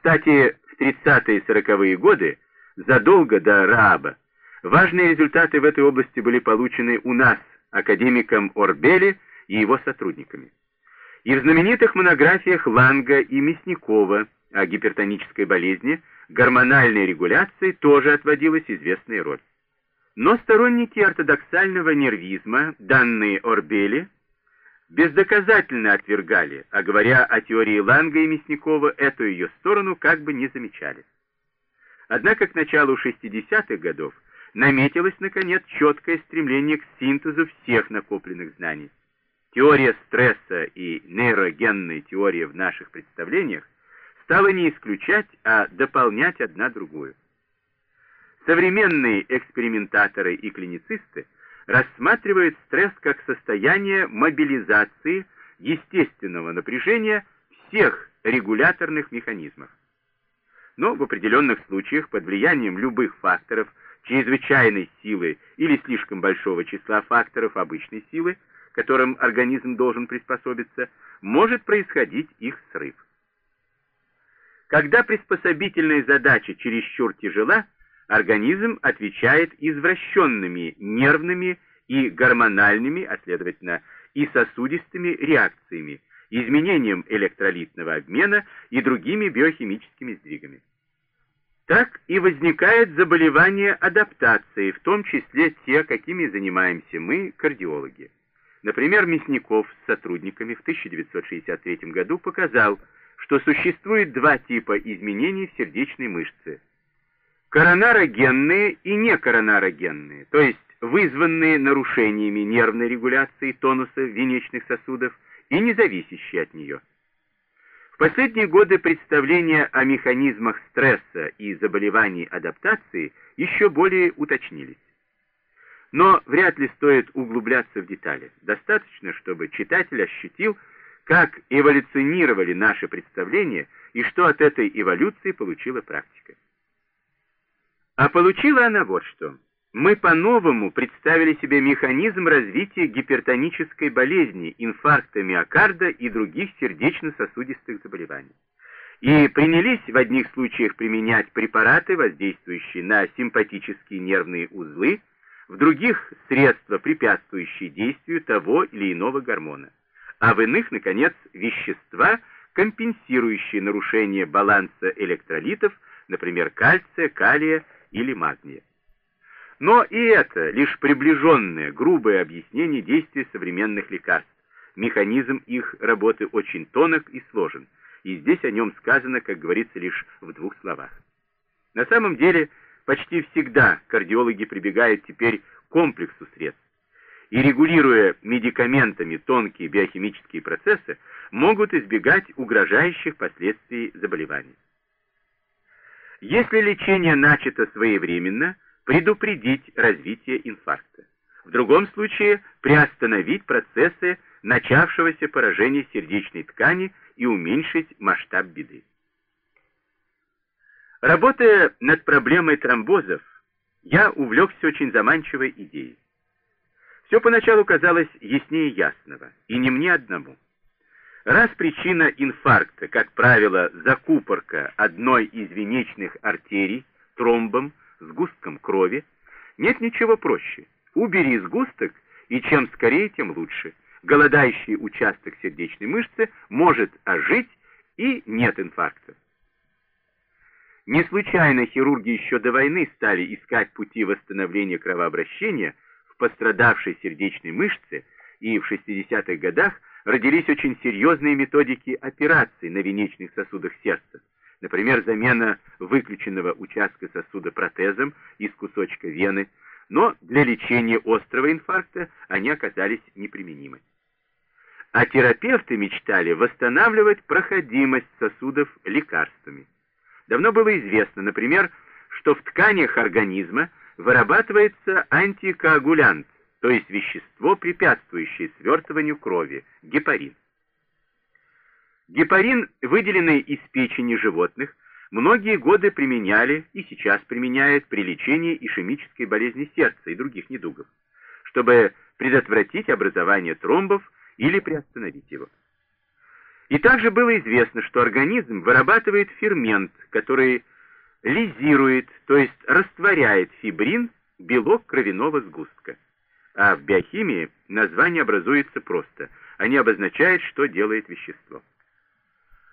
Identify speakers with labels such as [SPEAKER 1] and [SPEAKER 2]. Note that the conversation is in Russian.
[SPEAKER 1] Кстати, в 30-е и 40-е годы, задолго до Рааба, важные результаты в этой области были получены у нас, академиком Орбели и его сотрудниками. И в знаменитых монографиях Ланга и Мясникова о гипертонической болезни гормональной регуляции тоже отводилась известная роль. Но сторонники ортодоксального нервизма, данные Орбели, бездоказательно отвергали, а говоря о теории Ланга и Мясникова, эту ее сторону как бы не замечали. Однако к началу 60-х годов наметилось, наконец, четкое стремление к синтезу всех накопленных знаний. Теория стресса и нейрогенная теория в наших представлениях стала не исключать, а дополнять одна другую. Современные экспериментаторы и клиницисты рассматривают стресс как состояние мобилизации естественного напряжения всех регуляторных механизмов. Но в определенных случаях под влиянием любых факторов, чрезвычайной силы или слишком большого числа факторов обычной силы, которым организм должен приспособиться, может происходить их срыв. Когда приспособительная задача чересчур тяжела, организм отвечает извращенными нервными и гормональными, а следовательно и сосудистыми реакциями, изменением электролитного обмена и другими биохимическими сдвигами. Так и возникает заболевание адаптации, в том числе те, какими занимаемся мы, кардиологи. Например, Мясников с сотрудниками в 1963 году показал, что существует два типа изменений в сердечной мышце – Коронарогенные и некоронарогенные, то есть вызванные нарушениями нервной регуляции тонуса венечных сосудов и независящие от нее. В последние годы представления о механизмах стресса и заболеваний адаптации еще более уточнились. Но вряд ли стоит углубляться в детали. Достаточно, чтобы читатель ощутил, как эволюционировали наши представления и что от этой эволюции получила практика. А получила она вот что. Мы по-новому представили себе механизм развития гипертонической болезни, инфаркта миокарда и других сердечно-сосудистых заболеваний. И принялись в одних случаях применять препараты, воздействующие на симпатические нервные узлы, в других – средства, препятствующие действию того или иного гормона, а в иных, наконец, вещества, компенсирующие нарушение баланса электролитов, например, кальция, калия или магния. Но и это лишь приближенное, грубое объяснение действия современных лекарств. Механизм их работы очень тонок и сложен, и здесь о нем сказано, как говорится, лишь в двух словах. На самом деле, почти всегда кардиологи прибегают теперь к комплексу средств, и регулируя медикаментами тонкие биохимические процессы, могут избегать угрожающих последствий заболеваний. Если лечение начато своевременно, предупредить развитие инфаркта. В другом случае приостановить процессы начавшегося поражения сердечной ткани и уменьшить масштаб беды. Работая над проблемой тромбозов, я увлекся очень заманчивой идеей. Все поначалу казалось яснее ясного, и не мне одному. Раз причина инфаркта, как правило, закупорка одной из венечных артерий, тромбом, сгустком крови, нет ничего проще. Убери сгусток, и чем скорее, тем лучше. Голодающий участок сердечной мышцы может ожить, и нет инфаркта. Не случайно хирурги еще до войны стали искать пути восстановления кровообращения в пострадавшей сердечной мышце, и в 60-х годах родились очень серьезные методики операций на венечных сосудах сердца. Например, замена выключенного участка сосуда протезом из кусочка вены, но для лечения острого инфаркта они оказались неприменимы. А терапевты мечтали восстанавливать проходимость сосудов лекарствами. Давно было известно, например, что в тканях организма вырабатывается антикоагулянт, то есть вещество, препятствующее свертыванию крови, гепарин. Гепарин, выделенный из печени животных, многие годы применяли и сейчас применяют при лечении ишемической болезни сердца и других недугов, чтобы предотвратить образование тромбов или приостановить его. И также было известно, что организм вырабатывает фермент, который лизирует, то есть растворяет фибрин, белок кровяного сгустка. А в биохимии название образуется просто. Они обозначают, что делает вещество.